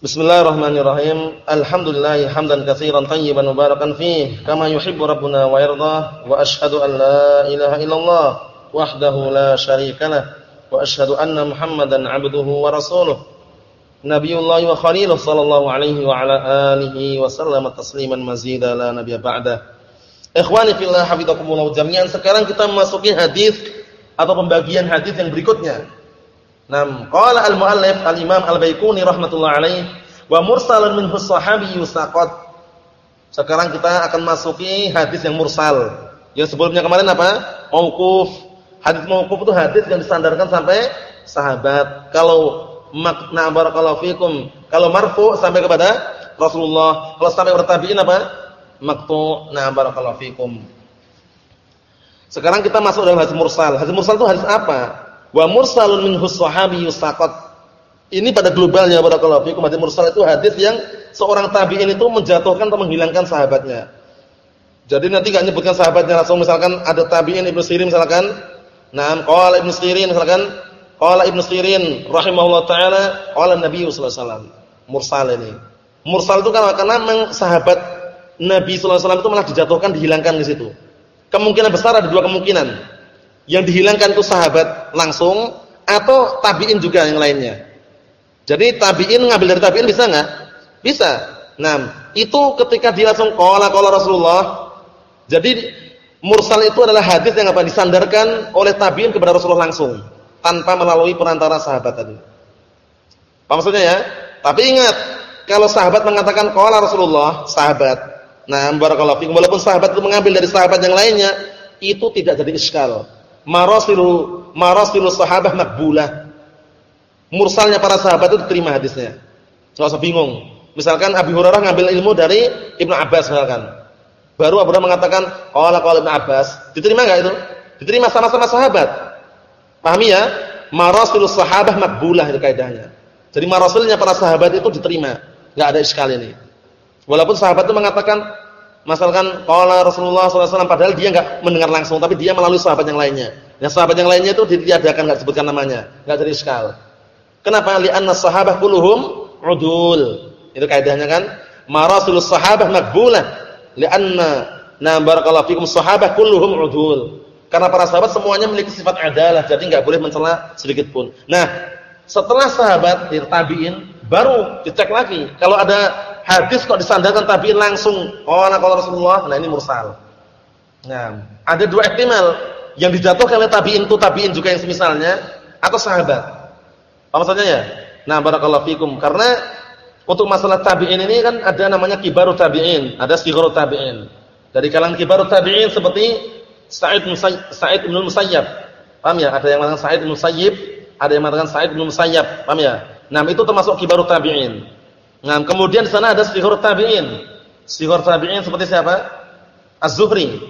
Bismillahirrahmanirrahim. Alhamdulillah hamdan katsiran tayyiban mubarakan fih kama yuhibbu rabbuna wa yarda wa asyhadu an la ilaha illallah wahdahu la syarikalah wa asyhadu anna Muhammadan 'abduhu wa rasuluh. Nabiyullah wa khaliluh sallallahu alaihi wa ala alihi wa sallama tasliman mazida la nabiyya ba'da. Ikhwani fillah hafizakumullah jami'an. Sekarang kita memasuki hadis atau pembagian hadis yang berikutnya. Nam, qala al-muallif al-Imam Al-Baiquni rahimatullah alaih wa mursalun minhu sahabi yusaqat. Sekarang kita akan masuki hadis yang mursal. Yang sebelumnya kemarin apa? Mauquf. Hadis mauquf itu hadis yang disandarkan sampai sahabat. Kalau makna barakallahu fikum, kalau marfu sampai kepada Rasulullah, kalau sampai bertabi'in apa? Maqtu' na barakallahu fikum. Sekarang kita masuk dalam hadis mursal. Hadis mursal itu hadis apa? Wa mursalun minhu sahabi yusaqat. Ini pada globalnya barakallahu fikum hadis mursal itu hadis yang seorang tabi'in itu menjatuhkan atau menghilangkan sahabatnya. Jadi nanti enggak nyebutkan sahabatnya langsung misalkan ada tabi'in Ibnu Sirin misalkan, nah qala Ibnu Sirin misalkan, qala Ibnu Sirin rahimahullah taala qala Nabi sallallahu alaihi wasallam. Mursal ini. Mursal itu kan karena memang sahabat Nabi sallallahu alaihi wasallam itu malah dijatuhkan dihilangkan di situ. Kemungkinan besar ada dua kemungkinan. Yang dihilangkan itu sahabat langsung atau tabi'in juga yang lainnya. Jadi tabi'in ngambil dari tabi'in bisa enggak? Bisa. Nah, itu ketika dia langsung qala qala Rasulullah. Jadi mursal itu adalah hadis yang apa disandarkan oleh tabi'in kepada Rasulullah langsung tanpa melalui perantara sahabat tadi. Apa maksudnya ya? Tapi ingat, kalau sahabat mengatakan qala Rasulullah, sahabat. Nah, barakallahu fikum walaupun sahabat itu mengambil dari sahabat yang lainnya, itu tidak jadi iskal marasilu marasilu sahabah makbulah. Mursalnya para sahabat itu diterima hadisnya. Enggak usah bingung. Misalkan Abi Hurairah ngambil ilmu dari Ibnu Abbas misalkan. Baru Abu Hurairah mengatakan qala qala Ibnu Abbas. Diterima enggak itu? Diterima sama-sama sahabat. Pahami ya? Marasilu sahabah makbulah itu kaidahnya. Jadi marasilnya para sahabat itu diterima. Enggak ada iskal ini. Walaupun sahabat itu mengatakan Masalkan qala Rasulullah SAW padahal dia enggak mendengar langsung tapi dia melalui sahabat yang lainnya. Yang sahabat yang lainnya itu ditiadakan enggak sebutkan namanya, enggak jadi iskal. Kenapa? Li'anna sahabah kulluhum udul. Itu kaidahnya kan? Marasulus sahabah maqbulah. Li'anna na barakallahu fikum sahabah kulluhum udul. Karena para sahabat semuanya memiliki sifat adalah, jadi enggak boleh mencela sedikit pun. Nah, setelah sahabat tabi'in baru dicek lagi. Kalau ada hadis kok disandarkan tabi'in langsung. Qala qala Rasulullah, nah ini mursal. Nah, ada dua ihtimal. Yang dijatuhkan oleh tabi'in itu tabi'in juga yang semisalnya atau sahabat. Apa maksudnya ya? Nah, barakallahu fikum. Karena untuk masalah tabi'in ini kan ada namanya kibarut tabi'in, ada sigharut tabi'in. Dari kalangan kibarut tabi'in seperti Sa'id Sa'id bin Musayyab. Paham ya? Ada yang mengatakan Sa'id bin Musayyib, ada yang mengatakan Sa'id bin Musayyab. Paham ya? Nah, itu termasuk kibarut tabi'in. Nah, kemudian di sana ada sihur tabi'in. Sihur tabi'in seperti siapa? Az-Zuhri.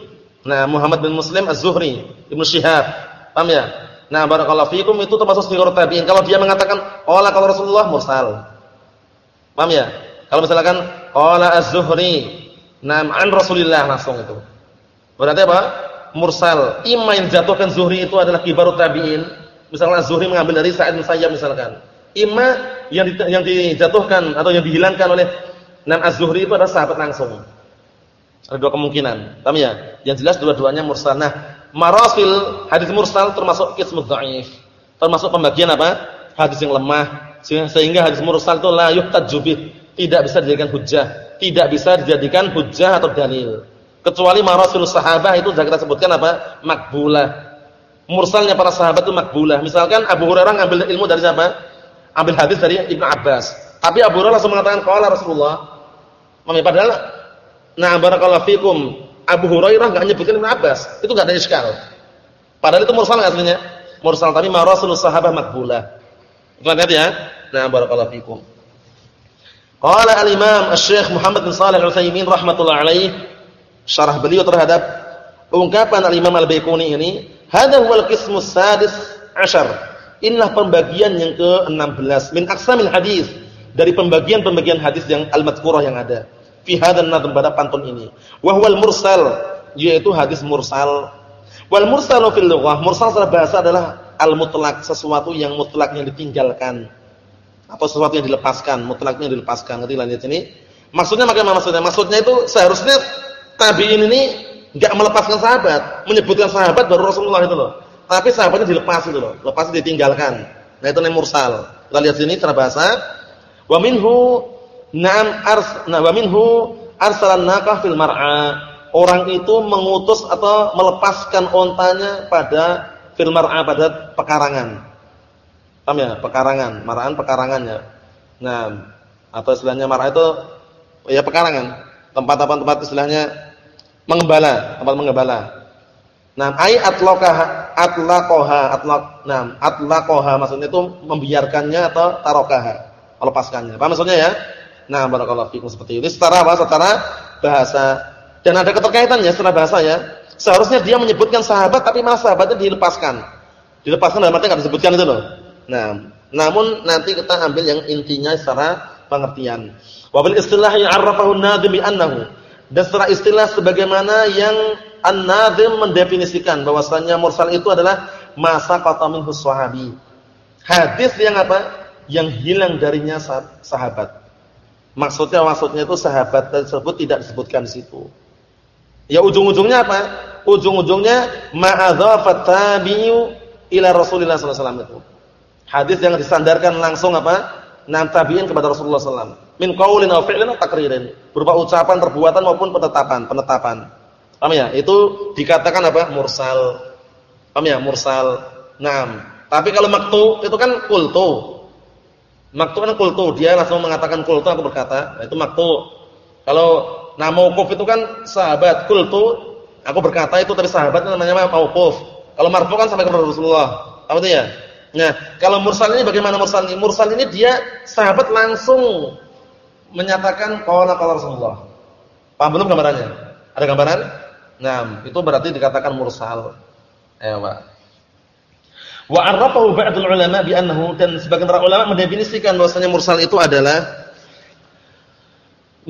Nah, Muhammad bin Muslim Az-Zuhri, Ibnu Syihab. Paham ya? Nah, barakallahu fikum itu termasuk sihur tabi'in. Kalau dia mengatakan qala kalau Rasulullah mursal. Paham ya? Kalau misalkan qala Az-Zuhri, nam an Rasulillah langsung itu. Berarti apa? Mursal. Ima yang jatuhkan Zuhri itu adalah kibarut tabi'in. Misalkan Az-Zuhri mengambil dari Sa'id bin Sayyab misalkan. Ima yang di, yang dijatuhkan atau yang dihilangkan oleh Nam Az-Zuhri itu adalah sahabat langsung. Ada dua kemungkinan. Paham ya? Yang jelas dua-duanya mursal. Nah, marasil hadis mursal termasuk qismud dhaif. Termasuk pembagian apa? Hadis yang lemah. Sehingga hadis mursal itu la yuhtaju bih, tidak bisa dijadikan hujjah, tidak bisa dijadikan hujjah atau dalil. Kecuali marasil sahabah itu sudah kita sebutkan apa? Makbulah. Mursalnya para sahabat itu makbulah. Misalkan Abu Hurairah ngambil ilmu dari siapa? Ambil hadis dari Ibnu Abbas. Tapi Abu Hurairah langsung mengatakan qala Rasulullah. Mami padahal nah barakallahu fikum Abu Hurairah enggak nyebutkan Ibnu Abbas. Itu enggak ada iskal. Padahal itu mursal enggak aslinya? Mursal tapi ma Rasulullah sahabah makbulah. Lihat ya. Nah barakallahu fikum. Qala al-Imam Asy-Syaikh Muhammad bin Shalih Al-Utsaimin rahimatullah alaih syarah beliau terhadap ungkapan al-Imam Al-Baiquni ini, hadha huwal qismus sadis ashar Inilah pembagian yang ke-16 min aqsamil hadis dari pembagian-pembagian hadis yang al-madhkurah yang ada. Fi hadzal nadhm pada pantun ini. Wa huwal mursal yaitu hadis mursal. Wal mursalu fil lughah, mursal secara bahasa adalah al-mutlaq, sesuatu yang mutlak yang ditinggalkan. atau sesuatu yang dilepaskan, mutlaknya dilepaskan. Ngerti lanjut sini? Maksudnya bagaimana maksudnya? Maksudnya itu seharusnya tabi'in ini enggak melepaskan sahabat, menyebutkan sahabat baru Rasulullah itu loh. Tapi sahabatnya dilepas itu loh, lepas ditinggalkan. Nah itu namanya mursal. Kita lihat sini cara bahasa. Wa minhu na'am ars nah wa minhu arsalan naqah fil mar'a. Orang itu mengutus atau melepaskan ontanya pada fil mar'a pada pekarangan. Paham ya? Pekarangan, mar'an pekarangannya. Nah, atau istilahnya mar'a itu ya pekarangan. Tempat apa tempat istilahnya mengembala, tempat mengembala. Nah, ai atlaqaha atlaqaha atlaq. Nah, atlaqaha maksudnya itu membiarkannya atau tarokaha, melepaskannya. Paham maksudnya ya? Nah, barakallahu fikum seperti itu. Secara apa? Secara bahasa. Dan ada keterkaitannya secara bahasa ya. Seharusnya dia menyebutkan sahabat tapi malah sahabatnya dilepaskan. Dilepaskan dalam arti enggak disebutkan itu loh. Nah, namun nanti kita ambil yang intinya secara pengertian. Wa bil istilah yang arrafahu an-nadim bi annahu. Dan secara istilah sebagaimana yang an-nadim mendefinisikan bahwasanya mursal itu adalah masa qata minhu sahabi. Hadis yang apa? Yang hilang darinya sahabat. Maksudnya maksudnya itu sahabat tersebut tidak disebutkan di situ. Ya ujung-ujungnya apa? Ujung-ujungnya ma'adzafat tabi'u ila Rasulillah sallallahu alaihi wasallam itu. Hadis yang disandarkan langsung apa? Nam tabi'in kepada Rasulullah sallallahu Min qaulin aw fi'lin aw takririn. Berupa ucapan, perbuatan maupun penetapan, penetapan. Paham ya? Itu dikatakan apa? Mursal. Paham ya? Mursal. Naam. Tapi kalau maktu itu kan kultu. Maktu kan kultu, dia langsung mengatakan kultu aku berkata, nah, itu maktu. Kalau nah mauquf itu kan sahabat, kultu aku berkata itu tapi sahabat namanya mauquf. Kalau marfu kan sampai kepada Rasulullah. Tahu itu ya? Nah, kalau mursal ini bagaimana mursal ini? Mursal ini dia sahabat langsung menyatakan qala qala Rasulullah. Paham belum gambarannya? Ada gambaran? Nah, itu berarti dikatakan mursal. Ayo, Pak. Wa 'arrafahu ba'dul ulama bi annahu dan sebagian para ulama mendefinisikan bahwasanya mursal itu adalah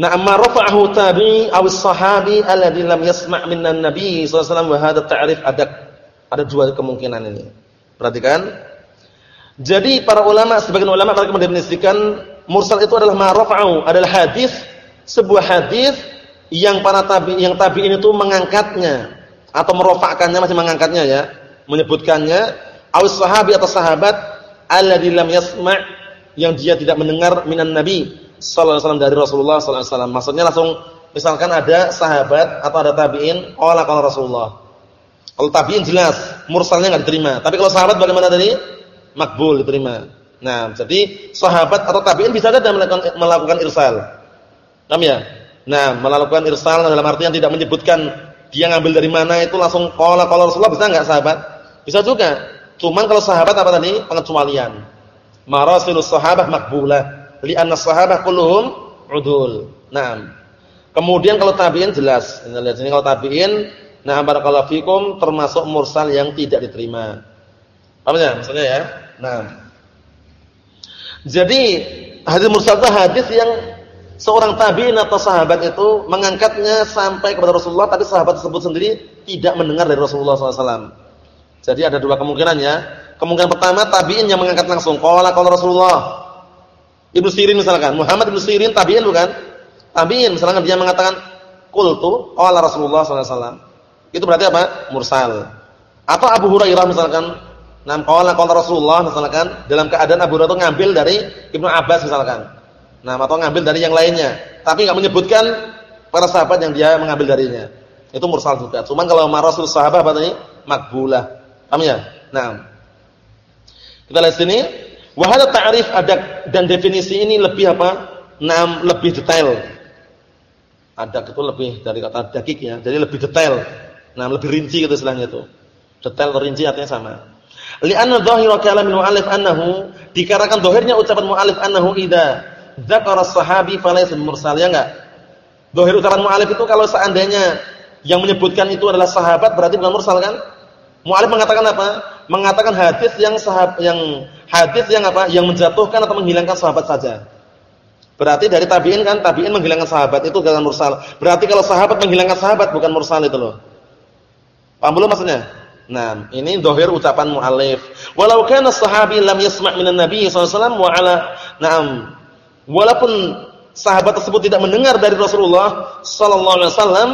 Na'amma rafa'ahu tabi'i aw sahabi alladhi lam yasma' minan nabi sallallahu alaihi wasallam wa hadha ta'rif ada ada dua kemungkinan ini. Perhatikan. Jadi para ulama sebagian ulama mereka mendefinisikan mursal itu adalah ma rafa'ahu adalah hadis sebuah hadis yang para tabi yang tabi'in itu mengangkatnya atau merofakkannya masih mengangkatnya ya, menyebutkannya Aus sahabi atau sahabat alladzi lam yasma' yang dia tidak mendengar minan nabi sallallahu alaihi dari Rasulullah sallallahu alaihi. Maksudnya langsung misalkan ada sahabat atau ada tabi'in qala qala Rasulullah. Kalau tabi'in jelas mursalnya enggak diterima. Tapi kalau sahabat bagaimana tadi? Makbul diterima. Nah, jadi sahabat atau tabi'in bisa saja melakukan melakukan irsal. Paham ya? Nah, melakukan irsal dalam artian tidak menyebutkan dia ngambil dari mana itu langsung qala qala Rasulullah bisa enggak sahabat? Bisa juga. Cuman kalau sahabat apa tadi? Pengecualian. Marasilus sahabah makbulah. Lianna sahabah kulluhum udul. Nah. Kemudian kalau tabi'in jelas. Ini lihat sini kalau tabi'in, nah barakallahu fikum termasuk mursal yang tidak diterima. Apa ya? Maksudnya ya. Nah. Jadi hadis mursal itu hadis yang seorang tabi'in atau sahabat itu mengangkatnya sampai kepada Rasulullah tapi sahabat tersebut sendiri tidak mendengar dari Rasulullah SAW. Jadi ada dua kemungkinan ya. Kemungkinan pertama tabi'in yang mengangkat langsung qala qala Rasulullah. Ibnu Sirin misalkan, Muhammad Ibnu Sirin tabi'in bukan? Tabi'in misalkan dia mengatakan qultu qala Rasulullah wasallam. Itu berarti apa? Mursal. Atau Abu Hurairah misalkan, nam qala qala Rasulullah misalkan dalam keadaan Abu Hurairah itu ngambil dari Ibnu Abbas misalkan. Nah, atau ngambil dari yang lainnya, tapi enggak menyebutkan para sahabat yang dia mengambil darinya. Itu mursal juga. Cuman kalau marasul sahabat tadi? Makbulah. Paham ya? Nah. Kita lihat sini, wa hadha ta'rif ada dan definisi ini lebih apa? Nah, lebih detail. Adak itu lebih dari kata dakik ya, jadi lebih detail. Nah, lebih rinci gitu istilahnya itu. Detail rinci artinya sama. Li'anna dhahira kalam mu'allif annahu dikarenakan zahirnya ucapan mu'allif annahu idza dzakara sahabi falaysa mursal ya enggak? Zahir ucapan mu'allif itu kalau seandainya yang menyebutkan itu adalah sahabat berarti bukan mursal kan? Mu'alif mengatakan apa? Mengatakan hadis yang sahab, yang hadis yang apa? Yang menjatuhkan atau menghilangkan sahabat saja. Berarti dari tabi'in kan tabi'in menghilangkan sahabat itu bukan mursal. Berarti kalau sahabat menghilangkan sahabat bukan mursal itu loh. Paham belum maksudnya? Nah, ini dohir ucapan mu'alif. Walau kana sahabi lam yasma' minan nabi SAW wa ala na'am. Walaupun sahabat tersebut tidak mendengar dari Rasulullah sallallahu alaihi wasallam,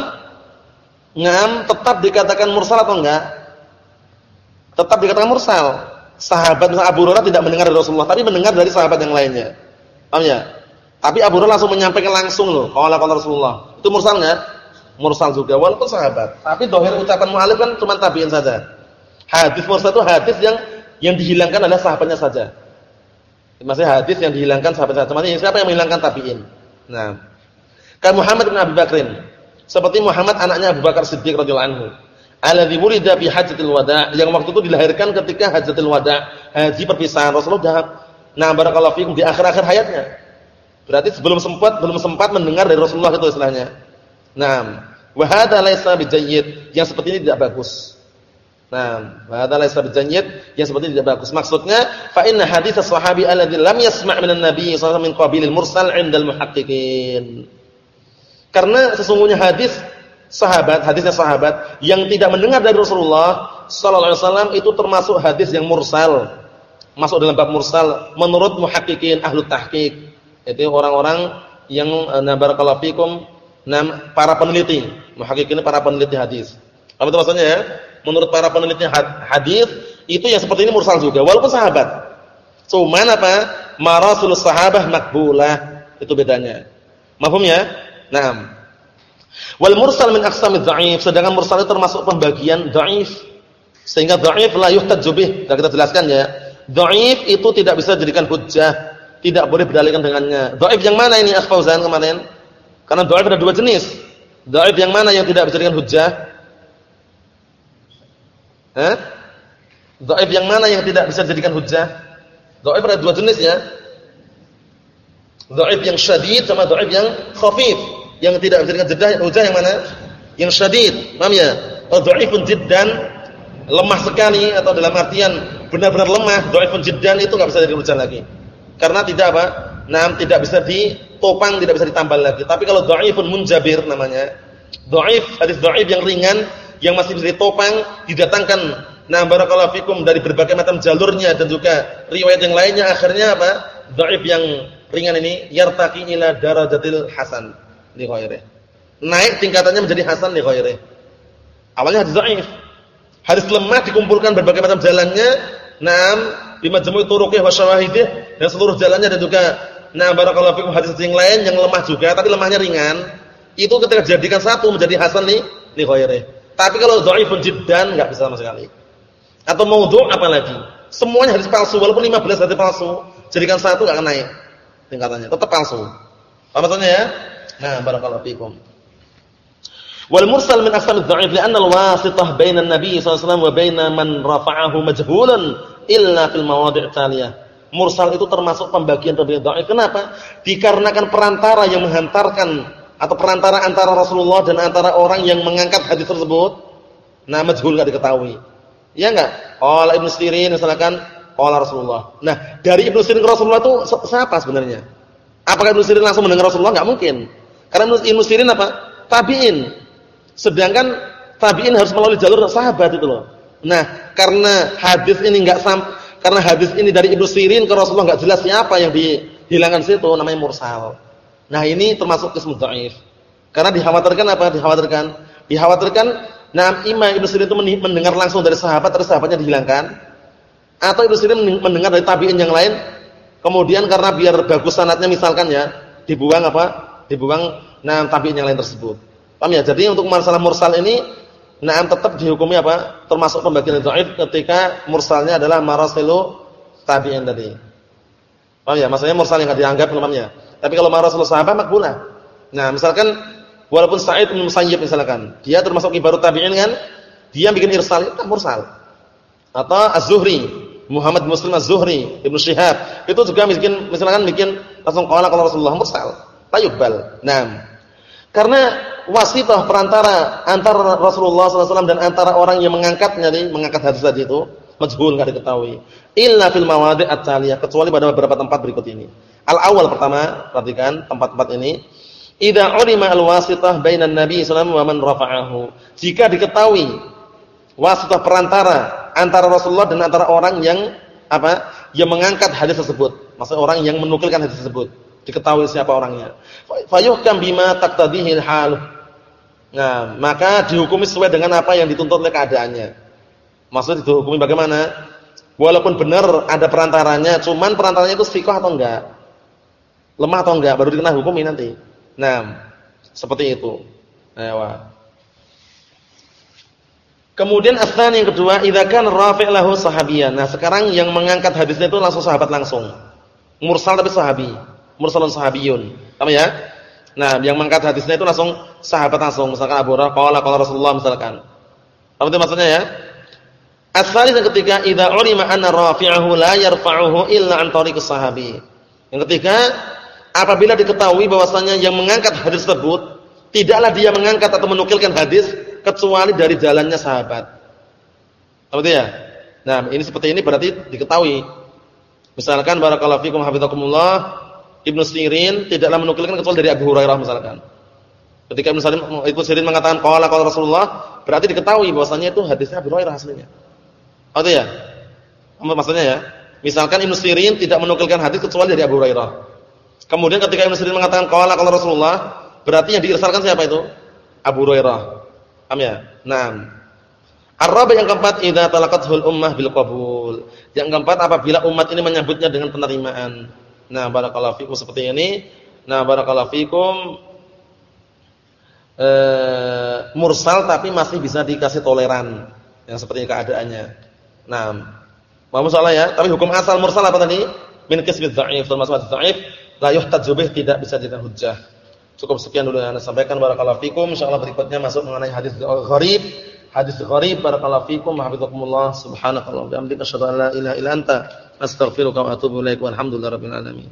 ngam tetap dikatakan mursal atau enggak? Tetap dikatakan mursal. Sahabat Abu Hurairah tidak mendengar dari Rasulullah, tapi mendengar dari sahabat yang lainnya. Paham ya? Tapi Abu Hurairah langsung menyampaikan langsung loh, qala qala Rasulullah. Itu mursal enggak? Mursal juga walaupun sahabat. Tapi dohir ucapan mu'alif kan cuma tabi'in saja. Hadis mursal itu hadis yang yang dihilangkan adalah sahabatnya saja. Maksudnya hadis yang dihilangkan sahabat saja. Maksudnya siapa yang menghilangkan tabi'in? Nah. Kan Muhammad bin Abi Bakrin. Seperti Muhammad anaknya Abu Bakar Siddiq radhiyallahu anhu. Alladzi wulida fi hajjatil wada' yang waktu itu dilahirkan ketika hajjatil wada', haji perpisahan Rasulullah. Nah, barakallahu fikum di akhir-akhir hayatnya. Berarti sebelum sempat belum sempat mendengar dari Rasulullah itu istilahnya. Nah, wa hadza laisa bijayyid, yang seperti ini tidak bagus. Nah, wa hadza laisa bijayyid, yang seperti tidak bagus. Maksudnya, fa inna hadits as-sahabi alladzi lam yasma' minan nabiy sallallahu min qabilil mursal 'indal muhaqqiqin. Karena sesungguhnya hadis sahabat, hadisnya sahabat yang tidak mendengar dari Rasulullah sallallahu alaihi wasallam itu termasuk hadis yang mursal. Masuk dalam bab mursal menurut muhaqqiqin ahlu tahqiq. Itu orang-orang yang eh, na barakallahu fikum para peneliti, muhaqqiqin para peneliti hadis. Apa itu maksudnya ya? Menurut para peneliti hadis itu yang seperti ini mursal juga walaupun sahabat. Cuman apa? Marasul sahabah makbulah. Itu bedanya. Mahfum ya? Naam. Wal mursal min aqsamid dhaif, sedangkan mursal itu termasuk pembagian dhaif. Sehingga dhaif la yuhtaju bih. Kita jelaskan ya. Dhaif itu tidak bisa dijadikan hujjah tidak boleh berdalilkan dengannya. Dhaif yang mana ini Akh Fauzan kemarin? Karena dhaif ada dua jenis. Dhaif yang mana yang tidak bisa dijadikan hujjah? Eh? Dhaif yang mana yang tidak bisa dijadikan hujjah? Dhaif ada dua jenis ya. Dhaif yang syadid sama dhaif yang khafif. Yang tidak bisa dijadikan hujjah yang mana? Yang syadid. Paham ya? Dhaifun jiddan lemah sekali atau dalam artian benar-benar lemah, dhaifun jiddan itu enggak bisa jadi hujjah lagi. Karena tidak apa? Nah, tidak bisa ditopang, tidak bisa ditambal lagi. Tapi kalau dhaifun munjabir namanya. Dhaif, hadis dhaif yang ringan yang masih bisa ditopang, didatangkan nah barakallahu fikum dari berbagai macam jalurnya dan juga riwayat yang lainnya akhirnya apa? Dhaif yang ringan ini yartaqi ila darajatil hasan li ghairihi. Naik tingkatannya menjadi hasan li ghairihi. Awalnya hadis dhaif. Hadis lemah dikumpulkan berbagai macam jalannya, bi majmu' turuqih wa syawahidih dan seluruh jalannya dan juga nah barakallahu fikum hadis yang lain yang lemah juga tapi lemahnya ringan itu ketika dijadikan satu menjadi hasan li li ghairi tapi kalau dhaifun jiddan enggak bisa sama sekali atau maudhu' apalagi semuanya hadis palsu walaupun 15 hadis palsu jadikan satu enggak akan naik tingkatannya tetap palsu apa maksudnya ya nah barakallahu fikum Wal mursal min asal dhaif li'anna al-wasitah baina alaihi wasallam wa baina man rafa'ahu majhulan illa fil mawadhi' thaliyah. Mursal itu termasuk pembagian pembagian dhaif. Kenapa? Dikarenakan perantara yang menghantarkan atau perantara antara Rasulullah dan antara orang yang mengangkat hadis tersebut nah majhul enggak diketahui. Ya enggak? Qala Ibnu Sirin misalkan qala Rasulullah. Nah, dari Ibnu Sirin ke Rasulullah itu siapa sebenarnya? Apakah Ibnu Sirin langsung mendengar Rasulullah? Enggak mungkin. Karena Ibnu Sirin apa? Tabi'in. Sedangkan tabi'in harus melalui jalur sahabat itu loh. Nah, karena hadis ini enggak karena hadis ini dari Ibnu Sirin ke Rasulullah enggak jelas siapa yang dihilangkan situ namanya mursal. Nah, ini termasuk qismu dhaif. Karena dikhawatirkan apa? Dikhawatirkan dikhawatirkan nah Imam Ibnu Sirin itu mendengar langsung dari sahabat terus sahabatnya dihilangkan atau Ibnu Sirin mendengar dari tabi'in yang lain kemudian karena biar bagus sanatnya misalkan ya dibuang apa? Dibuang nah tabi'in yang lain tersebut. Paham ya? Jadi untuk masalah mursal ini na'am tetap dihukumi apa? Termasuk pembagian dhaif ketika mursalnya adalah marasilu tabi'in tadi. Paham ya? Maksudnya mursal yang enggak dianggap namanya. Tapi kalau marasilu sahabat makbulah. Nah, misalkan walaupun Sa'id bin Musayyib misalkan, dia termasuk ibarat tabi'in kan? Dia bikin irsal itu mursal. Atau Az-Zuhri, Muhammad Muslim Az-Zuhri, Ibnu Syihab, itu juga bikin misalkan bikin langsung qala qala Rasulullah mursal. Tayubbal. Nah, karena wasitah perantara antara Rasulullah SAW dan antara orang yang mengangkatnya nih, mengangkat hadis tadi itu majhul enggak diketahui. Illa fil mawadi' at-taliyah, kecuali pada beberapa tempat berikut ini. Al-awwal pertama, perhatikan tempat-tempat ini. Idza ulima al-wasitah bainan nabi sallallahu wa man rafa'ahu. Jika diketahui wasitah perantara antara Rasulullah dan antara orang yang apa? Yang mengangkat hadis tersebut. Maksudnya orang yang menukilkan hadis tersebut. Diketahui siapa orangnya. Fayuhkam bima taqtadihi hal. Nah, maka dihukumi sesuai dengan apa yang dituntut oleh keadaannya. Maksudnya dihukumi bagaimana? Walaupun benar ada perantaranya, cuman perantaranya itu sikoh atau enggak? Lemah atau enggak baru dikenal hukumi nanti. Nah, seperti itu. Nah, Kemudian asnan yang kedua, idza kana rafi' lahu sahabiyan. Nah, sekarang yang mengangkat hadisnya itu langsung sahabat langsung. Mursal tapi sahabi. Mursalun sahabiyun. Paham ya? Nah, yang mengangkat hadisnya itu langsung sahabat langsung. Misalkan Abu Hurairah qala qala Rasulullah misalkan. Apa itu maksudnya ya? Asal yang ketiga, idza ulima anna rafi'ahu la yarfa'uhu illa an tariqis sahabi. Yang ketiga, apabila diketahui bahwasanya yang mengangkat hadis tersebut tidaklah dia mengangkat atau menukilkan hadis kecuali dari jalannya sahabat. Apa ya? Nah, ini seperti ini berarti diketahui. Misalkan barakallahu fikum hafizakumullah, Ibnu Sirin tidaklah menukilkan kecuali dari Abu Hurairah misalkan. Ketika Ibnu Sirin, Ibnu Sirin mengatakan qala qala Rasulullah, berarti diketahui bahwasanya itu hadisnya Abu Hurairah aslinya. Apa ya? Apa maksudnya ya? Misalkan Ibnu Sirin tidak menukilkan hadis kecuali dari Abu Hurairah. Kemudian ketika Ibnu Sirin mengatakan qala qala Rasulullah, berarti yang diirsalkan siapa itu? Abu Hurairah. Paham ya? Naam. Ar-rabi' yang keempat idza talaqathul ummah bil qabul. Yang keempat apabila umat ini menyambutnya dengan penerimaan. Nah, barakallahu fikum seperti ini. Nah, barakallahu fikum eh mursal tapi masih bisa dikasih toleran yang seperti keadaannya. Nah, mau salah ya, tapi hukum asal mursal apa tadi? Min kisbi dhaif, termasuk dhaif, la yuhtaju bih tidak bisa jadi hujjah. Cukup sekian dulu yang Anda sampaikan barakallahu fikum. Insyaallah berikutnya masuk mengenai hadis gharib. Hadis gharib barakallahu fikum. Hafizakumullah. Subhanakallah bihamdika asyhadu an la ilaha illa anta astaghfiruka wa atubu ilaik. Walhamdulillahirabbil alamin.